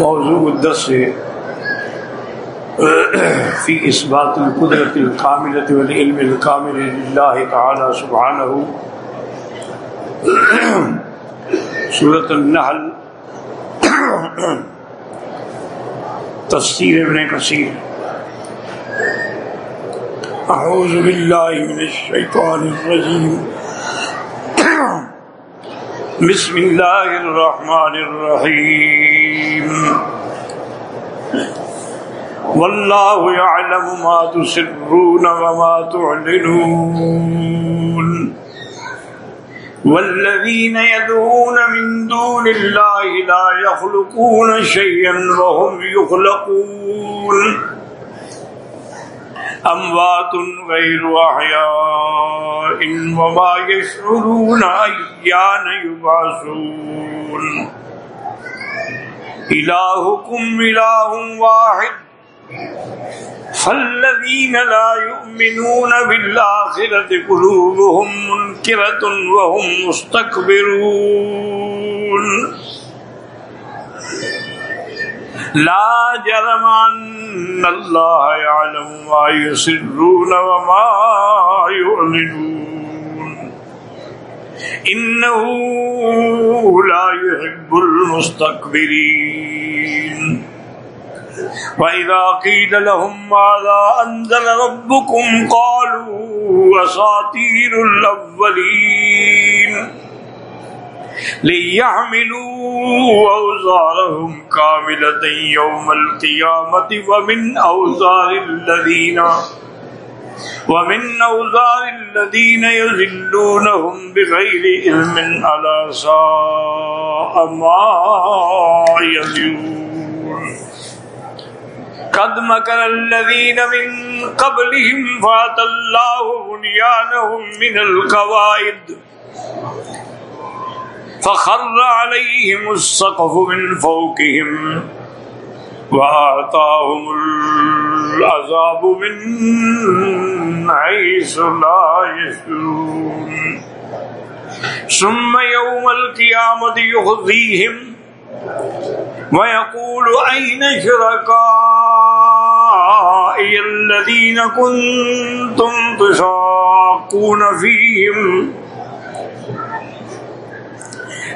موضوع الدرس في إثبات القدرة الكاملة والعلم الكامل لله تعالى سبحانه سورة النحل۔ تفسير ابن كثير أعوذ بالله من الشيطان الرجيم بسم الله الرحمن الرحيم والله يعلم ما تسرون وما تعلنون والذين يدعون من دون الله لا يخلقون شيئا وهم يخلقون اموات غير احياء وما يشعرون ايان يبعثون. الهكم اله واحد. فالذين لا يؤمنون بالآخرة قلوبهم منكرة وهم مستكبرون. لا جرم أن الله يعلم ما يسرون وما يعلنون. إنه لا يحب المستكبرين. وإذا قيل لهم ماذا أنزل ربكم قالوا أساطير الأولين. ليحملوا أوزارهم كاملة يوم القيامة ومن أوزار الذين ومن أوزار الذين يذلونهم بغير علم على ساء ما يذلون قد مكر الذين من قبلهم فات الله بنيانهم من القواعد فخر عليهم السقف من فوقهم وآتاهم العذاب من حيث لا يشعرون. ثم يوم القيامة يخزيهم ويقول أين شركائي الذين كنتم تشاقون فيهم؟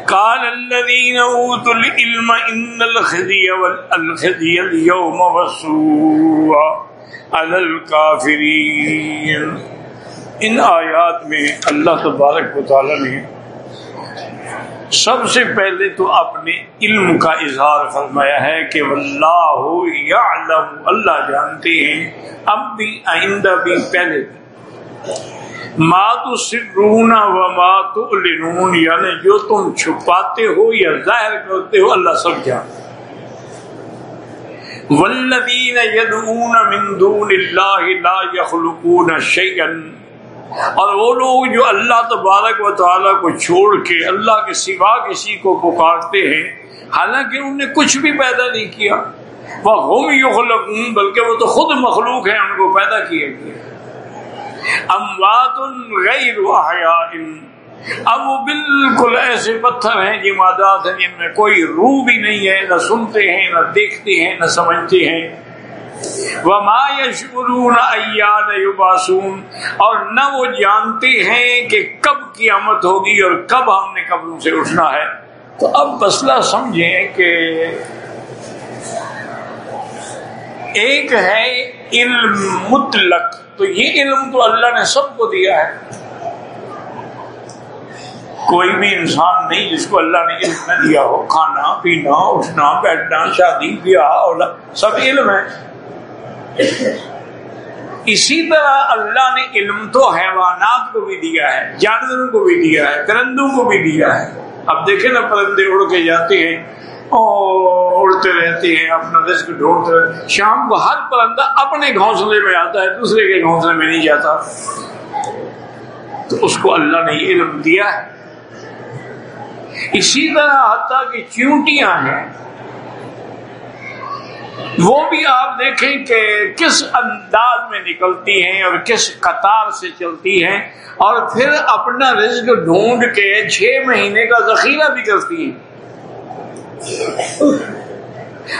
قال الذين اوتوا العلم ان الخزي والخزي اليوم والسوء على الكافرين. ان آیات میں اللہ تبارک و تعالی نے سب سے پہلے تو اپنے علم کا اظہار فرمایا ہے کہ اللہ یعلم، اللہ جانتے ہیں۔ اب بھی آئندہ بھی پہلے بھی۔ ماتو سرونا و ماتو لنون یعنی جو تم چھپاتے ہو یا ظاہر کرتے ہو، اللہ سب جانتے والذین یدعون من دون اللہ لا یخلقون شیئا اور وہ لوگ جو اللہ تبارک و تعالیٰ کو چھوڑ کے اللہ کے سوا کسی کو پکارتے ہیں، حالانکہ انہوں نے کچھ بھی پیدا نہیں کیا۔ وہ ہم یخلقون بلکہ وہ تو خود مخلوق ہیں، ان کو پیدا کیا گیا۔ اموات غیر اب وہ بالکل ایسے پتھر ہیں جمادات ہیں، جن میں کوئی روح بھی نہیں ہے، نہ سنتے ہیں، نہ دیکھتے ہیں، نہ سمجھتے ہیں۔ وما یشعرون ایان یباسون اور نہ وہ جانتے ہیں کہ کب قیامت ہوگی اور کب ہم نے قبروں سے اٹھنا ہے۔ تو اب مسئلہ سمجھیں کہ ایک ہے علم مطلق۔ تو یہ علم تو اللہ نے سب کو دیا ہے۔ کوئی بھی انسان نہیں جس کو اللہ نے علم نہ دیا ہو، کھانا، پینا، اٹھنا، بیٹھنا، شادی، بیاہ اور سب علم ہے۔ اسی طرح اللہ نے علم تو حیوانات کو بھی دیا ہے، جانوروں کو بھی دیا ہے کرندوں کو بھی دیا ہے۔ اب دیکھیں نا پرندے اڑ کے جاتے ہیں۔ اڑتے رہتے ہیں، اپنا رزق ڈھونڈتے رہتے شام کو ہر پرندہ اپنے گھونسلے میں آتا ہے، دوسرے کے گھونسلے میں نہیں جاتا۔ تو اس کو اللہ نے علم دیا ہے۔ اسی طرح حتیٰ کہ چیونٹیاں ہیں۔ وہ بھی آپ دیکھیں کہ کس انداز میں نکلتی ہیں اور کس قطار سے چلتی ہیں۔ اور پھر اپنا رزق ڈھونڈ کے چھ مہینے کا ذخیرہ بھی کرتی ہیں۔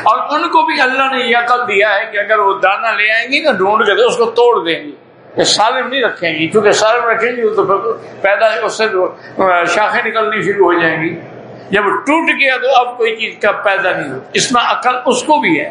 اور ان کو بھی اللہ نے یہ عقل دیا ہے کہ اگر وہ دانا لے آئیں گی نا، ڈھونڈ کے تو اس کو توڑ دیں گی۔ یہ سالم نہیں رکھیں گی کیونکہ سالم رکھیں گی تو پیدا اس سے شاخیں نکلنی شروع ہو جائیں گی۔ جب ٹوٹ گیا تو اب کوئی چیز کا پیدا نہیں ہو اس میں عقل اس کو بھی ہے۔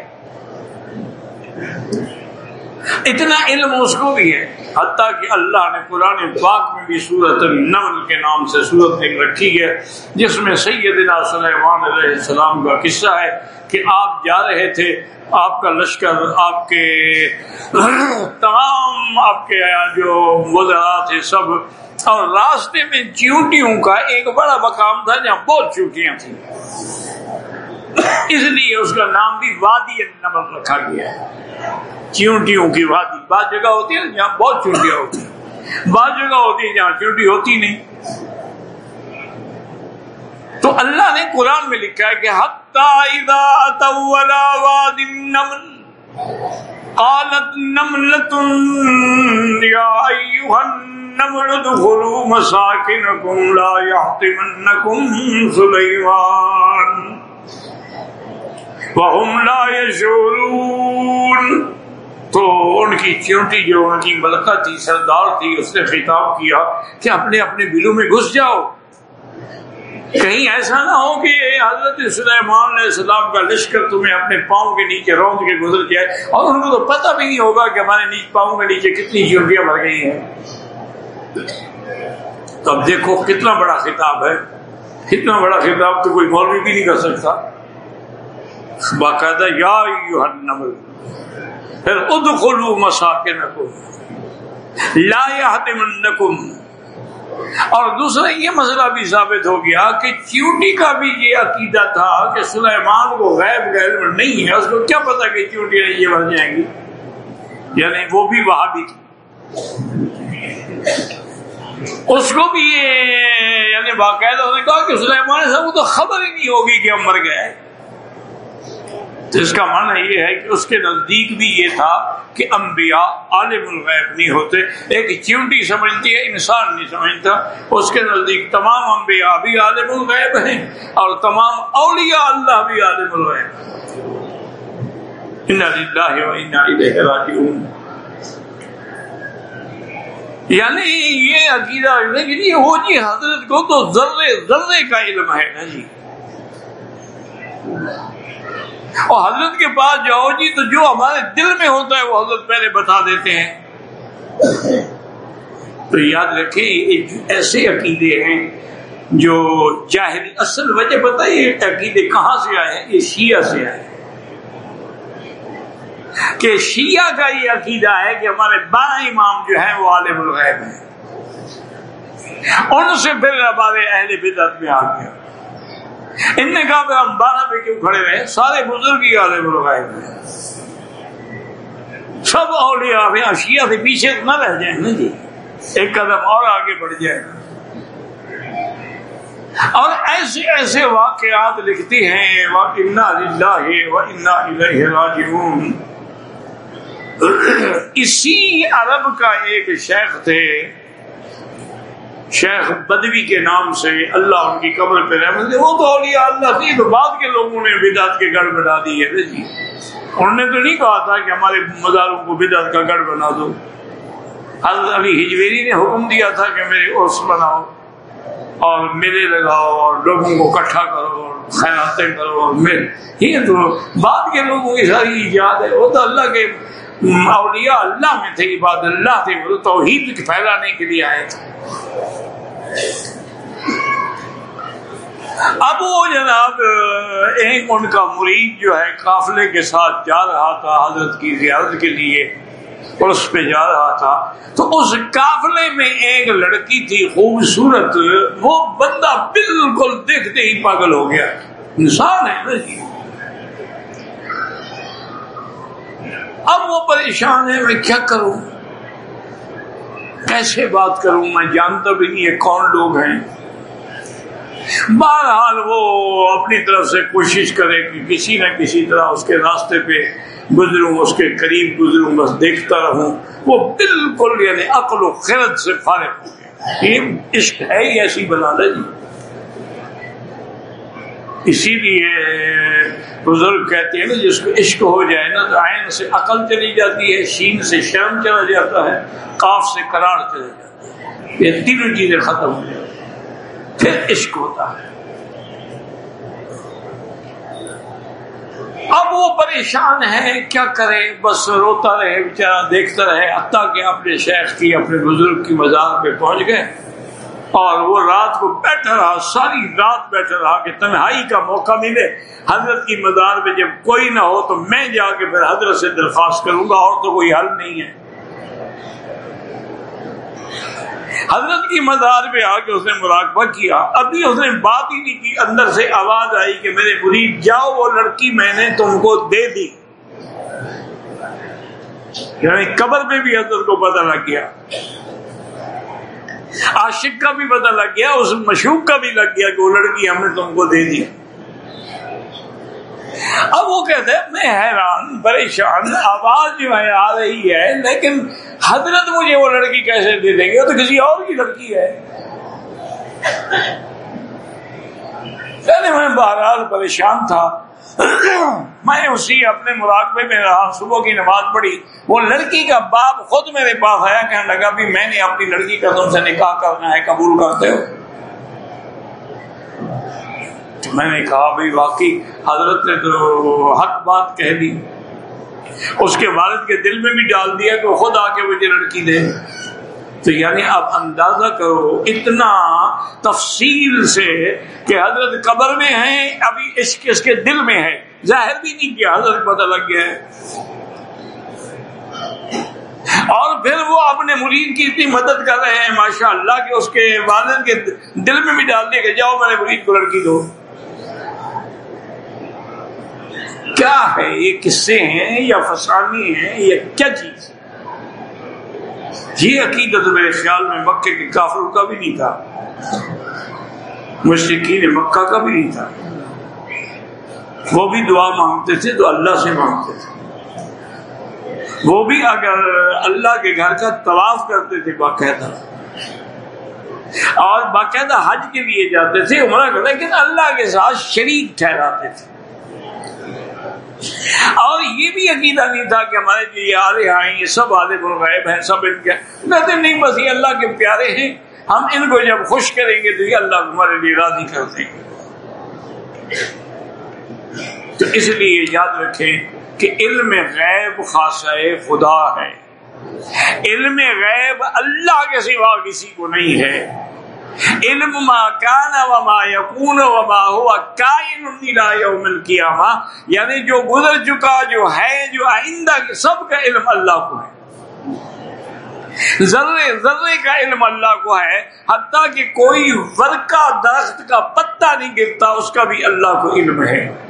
اتنا علم اس کو بھی ہے۔ حتیٰ کہ اللہ نے قرآن پاک میں بھی سورت النمل کے نام سے سورت ایک رکھی ہے، جس میں سیدنا سلیمان علیہ السلام کا قصہ ہے کہ آپ جا رہے تھے، آپ کا لشکر، آپ کے تمام آپ کے جو وزرا تھے سب، اور راستے میں چیونٹیوں کا ایک بڑا مقام تھا جہاں بہت چونٹیاں تھیں۔ اس لیے اس کا نام بھی وادی نمل رکھا گیا ہے۔ چیونٹیوں کی وادی، بعض جگہ ہوتی ہے جہاں بہت چونٹیاں ہوتی ہیں۔ بعض جگہ ہوتی ہے جہاں چونٹی ہوتی نہیں۔ تو اللہ نے قرآن میں لکھا ہے کہ قالت نملة يا أيها النمل ادخلوا مساكنكم لا يحطمنكم سليمان۔ وهم لا يشعرون۔ تو ان کی چونٹی جو ان کی ملکہ تھی، سردار تھی، اس نے خطاب کیا کہ اپنے اپنے بلوں میں گھس جاؤ۔ کہیں ایسا نہ ہو کہ حضرت سلیمان علیہ السلام کا لشکر تمہیں اپنے پاؤں کے نیچے روند کے گزر جائے۔ اور ان کو تو پتہ بھی نہیں ہوگا کہ ہمارے نیچے پاؤں کے نیچے کتنی چونٹیاں بھر گئی ہیں۔ تو اب دیکھو کتنا بڑا خطاب ہے۔ کتنا بڑا خطاب تو کوئی مولوی بھی نہیں کر سکتا۔ باقاعدہ، یا نمل پھر ادخلوا مساکنکم، لا يحتمنکم اور دوسرا، یہ مسئلہ بھی ثابت ہو گیا کہ چیوٹی کا بھی یہ عقیدہ تھا کہ سلیمان کو غیب غیر نہیں ہے، اس کو کیا پتا کہ چیوٹی یہ بن جائیں گی؟ یعنی وہ بھی وہاں بھی اس کو بھی یہ یعنی باقاعدہ کہا کہ سلیمان صاحب کو تو خبر ہی نہیں ہوگی کہ ہم مر گئے۔ تو اس کا معنی یہ ہے کہ اس کے نزدیک بھی یہ تھا کہ انبیاء عالم الغیب نہیں ہوتے، ایک چیونٹی سمجھتی ہے، انسان نہیں سمجھتا۔ اس کے نزدیک تمام انبیاء بھی عالم الغیب ہیں اور تمام اولیاء اللہ بھی عالم الغیب یعنی یہ عقیدہ وہ جی حضرت کو تو ذرے ذرے کا علم ہے۔ نا جی اور حضرت کے پاس جاؤ جی تو جو ہمارے دل میں ہوتا ہے وہ حضرت پہلے بتا دیتے ہیں۔ تو یاد رکھے ایسے عقیدے ہیں جو جاہد اصل وجہ بتائیے عقیدے کہاں سے آئے ہیں؟ یہ شیعہ سے آئے کہ شیعہ کا یہ عقیدہ ہے کہ ہمارے بارہ امام جو ہیں وہ عالم الغیب ہیں۔ ان سے پھر ہمارے اہل بدعت میں آ گیا ان نے کہا ہم بارہ پہ کیوں کھڑے رہے سارے بزرگ ہی آدھے بلغائے ہوئے سب اولیاء اشیاء سے پیچھے نہ رہ جائیں نا جی۔ ایک قدم اور آگے بڑھ جائے اور ایسے ایسے واقعات لکھتی ہیں اسی عرب کا ایک شیخ تھے۔ شیخ بدوی کے نام سے اللہ ان کی قبر پہ رحمت وہ تو اولیاء اللہ تھی تو بعد کے لوگوں نے بدعت کے گڑھ بنا دی ہے جی۔ انہوں نے تو نہیں کہا تھا کہ ہمارے مزاروں کو بدعت کا گڑھ بنا دو۔ حضرت علی ہجویری نے حکم دیا تھا کہ میرے عرس بناؤ اور میلے لگاؤ اور لوگوں کو اکٹھا کرو اور خیراتیں کرو اور میں یہ تو بعد کے لوگوں کی ساری ایجاد ہے۔ وہ تو اللہ کے اولیاء اللہ میں تھے، عباد اللہ تھے، وہ توحید پھیلانے کے لیے آئے تھے۔ اب وہ جناب، ایک ان کا مرید جو ہے، قافلے کے ساتھ جا رہا تھا، حضرت کی زیارت کے لیے اور اس پہ جا رہا تھا۔ تو اس قافلے میں ایک لڑکی تھی، خوبصورت، وہ بندہ بالکل دیکھتے ہی پاگل ہو گیا۔ انسان ہے نا جی اب وہ پریشان ہے، میں کیا کروں؟ کیسے بات کروں؟ میں جانتا بھی نہیں یہ کون لوگ ہیں۔ بہرحال وہ اپنی طرف سے کوشش کرے کہ کسی نہ کسی طرح اس کے راستے پہ گزروں، اس کے قریب گزروں، بس دیکھتا رہوں۔ وہ بالکل یعنی عقل و خرد سے فارغ ہو گیا۔ یہ عشق ہے ہی ایسی بنا جی اسی لیے بزرگ کہتے ہیں نا، جس کو عشق ہو جائے نا، تو عین سے عقل چلی جاتی ہے، شین سے شرم چلا جاتا ہے کاف سے قرار چلا جاتا ہے۔ یہ تینوں چیزیں ختم ہو جاتی پھر عشق ہوتا ہے۔ اب وہ پریشان ہے، کیا کرے؟ بس روتا رہے بیچارہ دیکھتا رہے، حتیٰ کہ اپنے شیخ کی، اپنے بزرگ کی مزار پہ پہنچ گئے۔ اور وہ رات کو بیٹھا رہا، ساری رات بیٹھا رہا کہ تنہائی کا موقع ملے۔ حضرت کی مزار میں جب کوئی نہ ہو تو میں جا کے پھر حضرت سے درخواست کروں گا، اور تو کوئی حل نہیں ہے۔ حضرت کی مزار پہ آ کے اس نے مراقبہ کیا۔ ابھی اس نے بات ہی نہیں کی، اندر سے آواز آئی کہ میرے مرید، جاؤ وہ لڑکی میں نے تم کو دے دی۔ یعنی قبر میں بھی حضرت کو پتہ لگ گیا۔ عاشق کا بھی پتہ لگ گیا، اس مشوق کا بھی لگ گیا کہ وہ لڑکی ہم نے تم کو دے دی۔ اب وہ کہتے ہیں، میں حیران، پریشان، آواز جو ہے، آ رہی ہے، لیکن حضرت مجھے وہ لڑکی کیسے دے دیں گے؟ تو کسی اور کی لڑکی ہے۔ میں بہرحال پریشان تھا۔ میں اسی اپنے مراقبے میں رہا، صبح کی نماز پڑھی۔ وہ لڑکی کا باپ خود میرے پاس آیا، کہنے لگا بھی میں نے اپنی لڑکی کا تم سے نکاح کرنا ہے، قبول کرتے ہو؟ میں نے کہا بھائی واقعی حضرت نے تو حق بات کہہ دی۔ اس کے والد کے دل میں بھی ڈال دیا کہ خود آ کے مجھے لڑکی دے۔ تو یعنی آپ اندازہ کرو اتنا تفصیل سے کہ حضرت قبر میں ہیں، ابھی اس اس کے دل میں ہے ظاہر بھی نہیں کیا، حضرت پتہ لگ گیا ہے۔ اور پھر وہ اپنے مرید کی اتنی مدد کر رہے ہیں ماشاء اللہ کہ اس کے والد کے دل میں بھی ڈال دیا کہ جاؤ میرے مرید کو لڑکی دو۔ کیا ہے، یہ قصے ہیں یا فسانی ہیں یا کیا چیز ہے؟ یہ عقیدت میرے خیال میں مکے کے کافر کا بھی نہیں تھا۔ مشرقین مکہ کا بھی نہیں تھا۔ وہ بھی دعا مانگتے تھے تو اللہ سے مانگتے تھے۔ وہ بھی اگر اللہ کے گھر کا طواف کرتے تھے باقاعدہ۔ اور باقاعدہ حج کے لیے جاتے تھے، عمرہ کرتے لیکن اللہ کے ساتھ شریک ٹھہراتے تھے۔ اور یہ بھی عقیدہ نہیں تھا کہ ہمارے جو یہ آرے آئیں یہ سب عالم الغیب ہیں، سب ان کے۔ کہتے نہیں، بس یہ اللہ کے پیارے ہیں۔ ہم ان کو جب خوش کریں گے تو یہ اللہ ہمارے لیے راضی کر دیں گے۔ تو اس لیے یاد رکھیں کہ علم غیب خاصہ خدا ہے۔ علم غیب اللہ کے سوا کسی کو نہیں ہے۔ علم ما کان وما یکون وما ہوا کائن الى یوم القیامہ یعنی جو گزر چکا، جو ہے، جو آئندہ، سب کا علم اللہ کو ہے۔ ذرے ذرے کا علم اللہ کو ہے، حتیٰ کہ کوئی ورکا درخت کا پتا نہیں گرتا، اس کا بھی اللہ کو علم ہے۔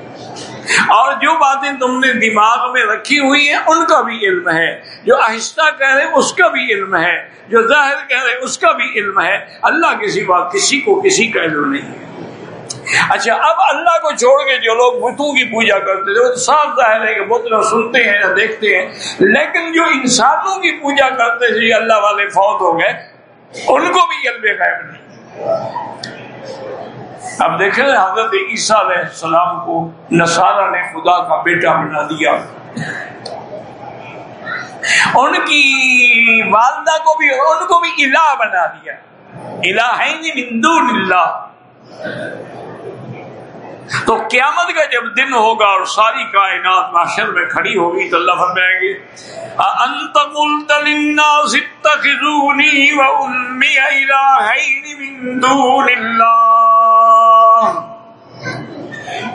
اور جو باتیں تم نے دماغ میں رکھی ہوئی ہیں، ان کا بھی علم ہے۔ جو آہستہ کہہ رہے، اس کا بھی علم ہے۔ جو ظاہر کہہ رہے، اس کا بھی علم ہے۔ اللہ کے سوا کسی کو کسی کا علم نہیں ہے۔ اچھا اب اللہ کو چھوڑ کے جو لوگ بتوں کی پوجا کرتے تھے، وہ صاف ظاہر ہے کہ بت نہ سنتے ہیں، نہ دیکھتے ہیں۔ لیکن جو انسانوں کی پوجا کرتے تھے اللہ والے فوت ہو گئے، ان کو بھی علم غائب نہیں۔ اب دیکھیں حضرت عیسیٰ علیہ السلام کو نصارہ نے خدا کا بیٹا بنا دیا۔ ان کی والدہ کو بھی ان کو بھی الہ بنا دیا۔ جی من دون اللہ۔ تو قیامت کا جب دن ہوگا اور ساری کائنات معاشر میں کھڑی ہوگی تو اللہ فرمائیں گے انت قلت للناس اتخذوني وامي الهين من دون الله ہاں۔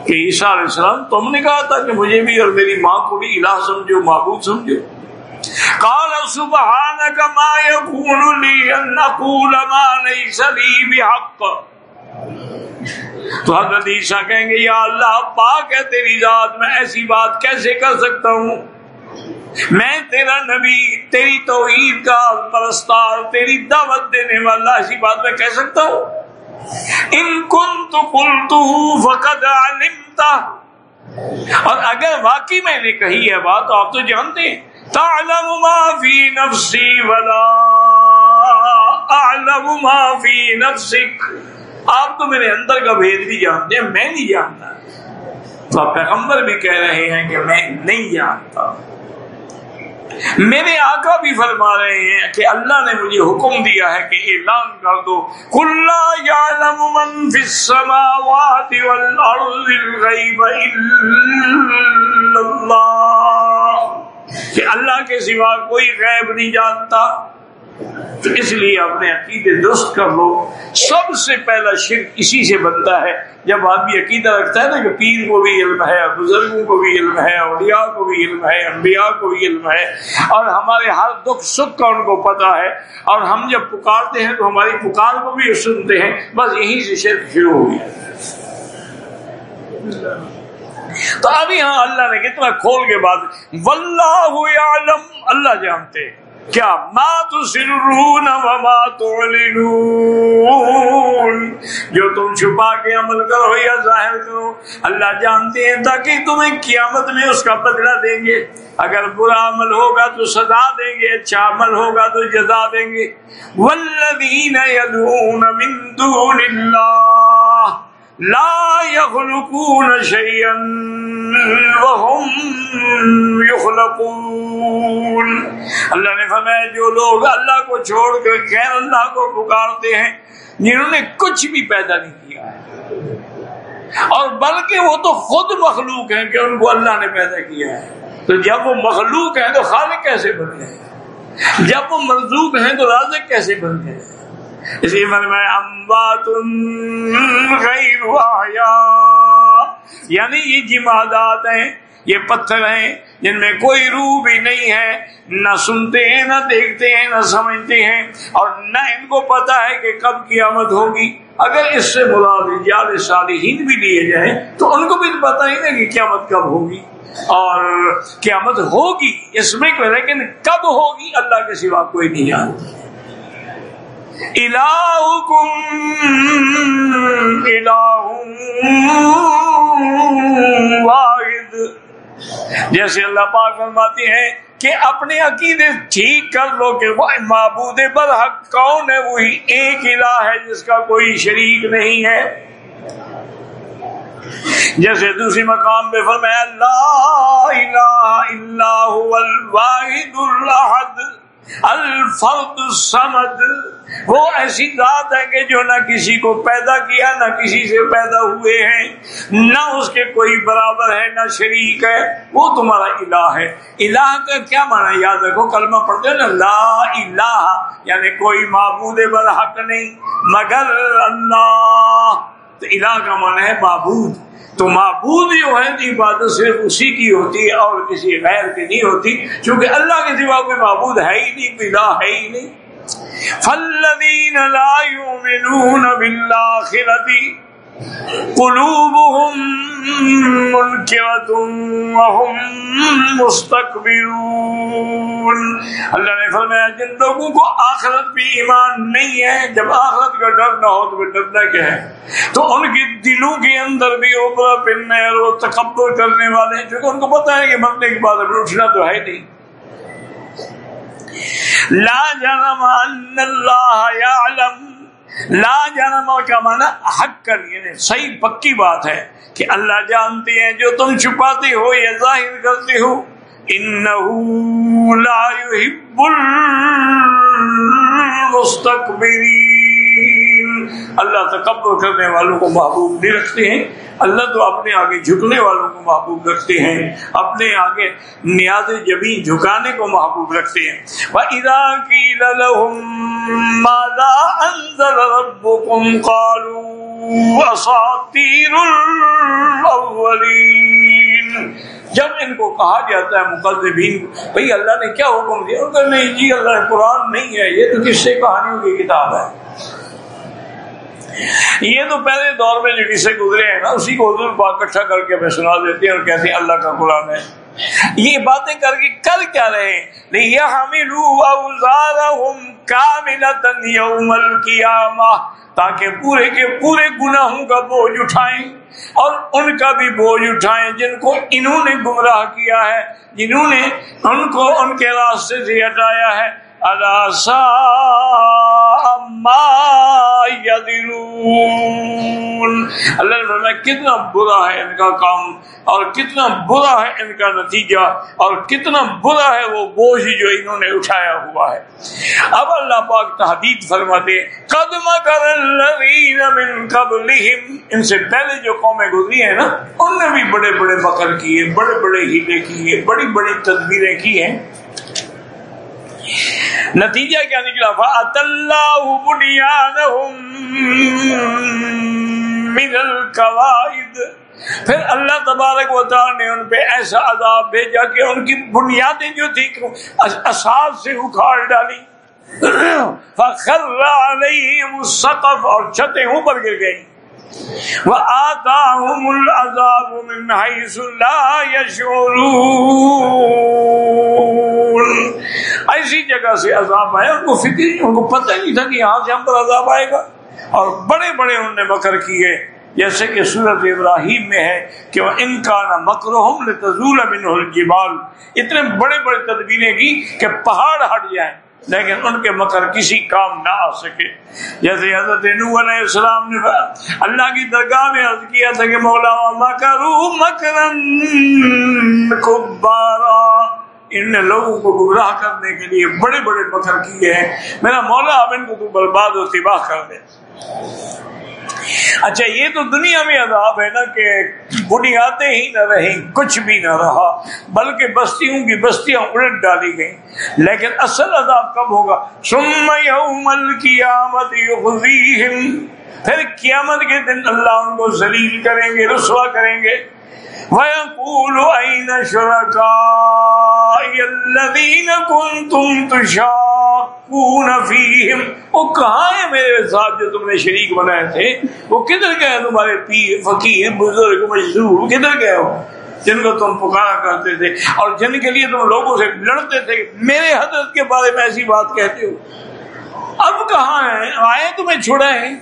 کہ عیسیٰ علیہ السلام تم نے کہا تھا کہ مجھے بھی اور میری ماں کو بھی الہ سمجھو، معبود سمجھو۔ قال سبحانك ما يكون لي ان اقول ما ليس لي بحق۔ تو حضرت عیسیٰ کہیں گے، یا اللہ، پاک ہے تیری ذات، میں ایسی بات کیسے کر سکتا ہوں؟ میں تیرا نبی، تیری توحید کا پرستار، تیری دعوت دینے والا ایسی بات میں کہہ سکتا ہوں؟ ان کن تو کل فقد علمتا اور اگر واقعی میں نے کہی ہے بات تو آپ تو جانتے ہیں. تعلم ما فی نفسی ولا اعلم ما فی نفسک. آپ تو میرے اندر کا بھید بھی جانتے ہیں، میں نہیں جانتا۔ تو پیغمبر بھی کہہ رہے ہیں کہ میں نہیں جانتا۔ میرے آقا بھی فرما رہے ہیں کہ اللہ نے مجھے حکم دیا ہے کہ اعلان کر دو۔ کل یعلم من فی السماوات والارض الغیب الا اللہ کہ اللہ کے سوا کوئی غیب نہیں جانتا۔ تو اس لیے اپنے عقیدے درست کر لو۔ سب سے پہلا شرک اسی سے بنتا ہے۔ جب آدمی عقیدہ رکھتا ہے نا کہ پیر کو بھی علم ہے، بزرگوں کو بھی علم ہے، اولیاء کو بھی علم ہے، انبیاء کو بھی علم ہے، اور ہمارے ہر دکھ سکھ کا ان کو پتا ہے۔ اور ہم جب پکارتے ہیں تو ہماری پکار کو بھی سنتے ہیں۔ بس یہیں سے شرک شروع ہو گیا۔ تو اب یہاں اللہ نے کتنا کھول کے بعد واللہ عالم اللہ جانتے ہیں۔ کیا مات سرون وما تعلنون جو تم چھپا کے عمل کرو یا ظاہر کرو، اللہ جانتے ہیں تاکہ تمہیں قیامت میں اس کا بدلہ دیں گے۔ اگر برا عمل ہوگا تو سزا دیں گے اچھا عمل ہوگا تو جزا دیں گے۔ والذین يدعون من دون اللہ لا يخلقون شيئا وهم يخلقون۔ اللہ نے فرمایا، جو لوگ اللہ کو چھوڑ کر غیر اللہ کو پکارتے ہیں، جنہوں نے کچھ بھی پیدا نہیں کیا۔ ہے اور بلکہ وہ تو خود مخلوق ہیں کہ ان کو اللہ نے پیدا کیا ہے۔ تو جب وہ مخلوق ہیں تو خالق کیسے بن گئے؟ جب وہ مرزوق ہیں تو رازق کیسے بن گئے؟ اسی فرمایا امبات غیر یعنی یہ جمادات ہیں، یہ پتھر ہیں، جن میں کوئی روح بھی نہیں ہے، نہ سنتے ہیں، نہ دیکھتے ہیں، نہ سمجھتے ہیں، اور نہ ان کو پتا ہے کہ کب قیامت ہوگی۔ اگر اس سے مراد یاد صالحین بھی لیے جائیں، تو ان کو بھی پتا ہی نہیں کہ قیامت کب ہوگی۔ اور قیامت ہوگی اس میں، لیکن کب ہوگی اللہ کے سوا کوئی نہیں جانتا۔ الہکم الہ واحد۔ جیسے اللہ پاک فرماتے ہیں کہ اپنے عقیدے ٹھیک کر لو کہ معبود برحق کون ہے، وہی ایک الہ ہے جس کا کوئی شریک نہیں ہے۔ جیسے دوسری مقام پہ فرمایا، لا الہ الا هو الواحد الاحد الفرد الصمد وہ ایسی ذات ہے کہ جو نہ کسی کو پیدا کیا، نہ کسی سے پیدا ہوئے ہیں، نہ اس کے کوئی برابر ہے، نہ شریک ہے۔ وہ تمہارا الہ ہے۔ الہ کا کیا معنی یاد رکھو، کلمہ پڑھتے نا، لا الہ یعنی کوئی معبود برحق نہیں، مگر اللہ۔ تو الہ کا معنی ہے معبود۔ تو معبود جو ہے تو عبادت صرف اسی کی ہوتی ہے اور کسی غیر کی نہیں ہوتی، چونکہ اللہ کے سوا کوئی معبود ہے ہی نہیں، کوئی الہ ہے ہی نہیں۔ فالذین لا یؤمنون بالآخرة قلوبهم منکرة وهم مستقبرون اللہ نے فرمایا، جن لوگوں کو آخرت بھی ایمان نہیں ہے، جب آخرت کا ڈر نہ ہو تو پھر ڈرنا کیا ہے؟ تو ان کے دلوں کے اندر بھی اوپر پھرنے اور تکبر کرنے والے ہیں، کیونکہ ان کو پتا ہے کہ مرنے کے بعد اٹھنا تو ہے نہیں۔ لا جرم ان اللہ یعلم لا جانا کا معنی حق کر یعنی صحیح پکی بات ہے کہ اللہ جانتی ہیں جو تم چھپاتے ہو یا ظاہر کرتے ہو۔ انہو لا يحب المستقبرین اللہ تکبر کرنے والوں کو محبوب نہیں رکھتے ہیں۔ اللہ تو اپنے آگے جھکنے والوں کو محبوب رکھتے ہیں۔ اپنے آگے نیاز جبی جھکانے کو محبوب رکھتے ہیں۔ وَإِذَا قِيلَ لَهُم مَاذَا أَنزَلَ رَبُّكُمْ قَالُوا أَسَاطِيرُ الْأَوَّلِينَ۔ جب ان کو کہا جاتا ہے مقدبین بھئی اللہ نے کیا حکم دیا؟ نہیں جی اللہ قرآن نہیں ہے، یہ تو کس سے کہانیوں کی کتاب ہے؟ یہ تو پہلے دور میں جو کسے گزرے ہیں نا، اسی کو حضور پاک اکٹھا کر کے ہمیں سنا دیتے ہیں اور کہتے ہیں اللہ کا قرآن ہے۔ یہ باتیں کر کے کر کیا رہے لِيَحْمِلُوا أَوْزَارَهُمْ كَامِلَةً يَوْمَ الْقِيَامَةِ تاکہ پورے کے پورے گناہوں کا بوجھ اٹھائیں اور ان کا بھی بوجھ اٹھائیں جن کو انہوں نے گمراہ کیا ہے، جنہوں نے ان کو ان کے راستے سے ہٹایا ہے۔ اللہ اللہ نے فرمایا، کتنا برا ہے ان کا کام، اور کتنا برا ہے ان کا نتیجہ، اور کتنا برا ہے وہ بوجھ جو انہوں نے اٹھایا ہوا ہے۔ اب اللہ پاک تحدید فرماتے قدم کر من قبلہم ان سے پہلے جو قومیں گزری ہیں نا، ان نے بھی بڑے بڑے مکر کیے، بڑے بڑے ہیلے کیے، بڑی بڑی تدبیریں کی ہیں۔ نتیجہ کیا نکلا فات اللہ من القواعد. پھر اللہ تبارک و تعالی نے ان پہ ایسا عذاب بھیجا کہ ان کی بنیادیں جو تھی اساس سے اکھاڑ ڈالی۔ فخر علیہم السقف اور چھتیں اوپر گر گئیں۔ وآتاهم العذاب من حيث لا يشعرون ایسی جگہ سے عذاب آیا، ان کو فکر ان کو پتہ نہیں تھا کہ یہاں سے ہم پر عذاب آئے گا۔ اور بڑے بڑے انہوں نے مکر کیے۔ جیسے کہ سورت ابراہیم میں ہے کہ وہ ان کا نہ مکرحم لتزول منہ الجبال۔ اتنے بڑے بڑے تدبیریں کی کہ پہاڑ ہٹ جائیں، لیکن ان کے مکر کسی کام نہ آ سکے۔ جیسے حضرت نو علیہ السلام نے اللہ کی درگاہ میں عرض کیا تھا کہ مولا مکرو مکرن کبارا۔ ان نے لوگوں کو گمراہ کرنے کے لیے بڑے بڑے مکر کیے ہیں۔ میرا مولا اب ان کو تو برباد و تباہ کر دے۔ اچھا یہ تو دنیا میں عذاب ہے نا کہ بنیادیں ہی نہ رہیں، کچھ بھی نہ رہا، بلکہ بستیوں کی بستیاں الٹ ڈالی گئیں۔ لیکن اصل عذاب کب ہوگا؟ سم یوم القیامت یخزیہم۔ پھر قیامت کے دن اللہ ان کو ذلیل کریں گے، رسوا کریں گے۔ وَيَقُولُ أَيْنَ شُرَكَائِيَ الَّذِينَ كُنْتُمْ تُشَاقُونَ فِيهِمْ وہ کہاں ہیں میرے ساتھ جو تم نے شریک بنائے تھے؟ وہ کدھر گئے تمہارے پیر، فقیر، بزرگ مجذور کدھر گئے ہو؟ جن کو تم پکارا کرتے تھے اور جن کے لیے تم لوگوں سے لڑتے تھے، میرے حضرت کے بارے میں ایسی بات کہتے ہو؟ اب کہاں ہیں؟ آئے تمہیں چھوڑا ہے؟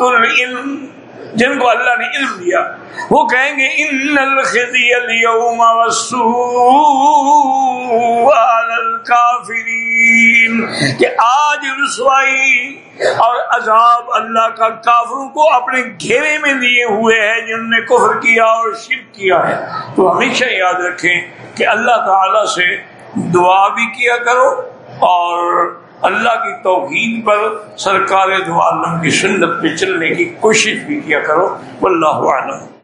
العلم، جن کو اللہ نے علم دیا، وہ کہیں گے ان الخزي اليوم والسوء على الكافرين۔ کہ آج رسوائی اور عذاب اللہ کا کافروں کو اپنے گھیرے میں لیے ہوئے ہیں جن نے کفر کیا اور شرک کیا ہے۔ تو ہمیشہ یاد رکھیں کہ اللہ تعالی سے دعا بھی کیا کرو اور اللہ کی توحید پر سرکار دو عالم کی سنت پہ چلنے کی کوشش بھی کیا کرو، واللہ عالم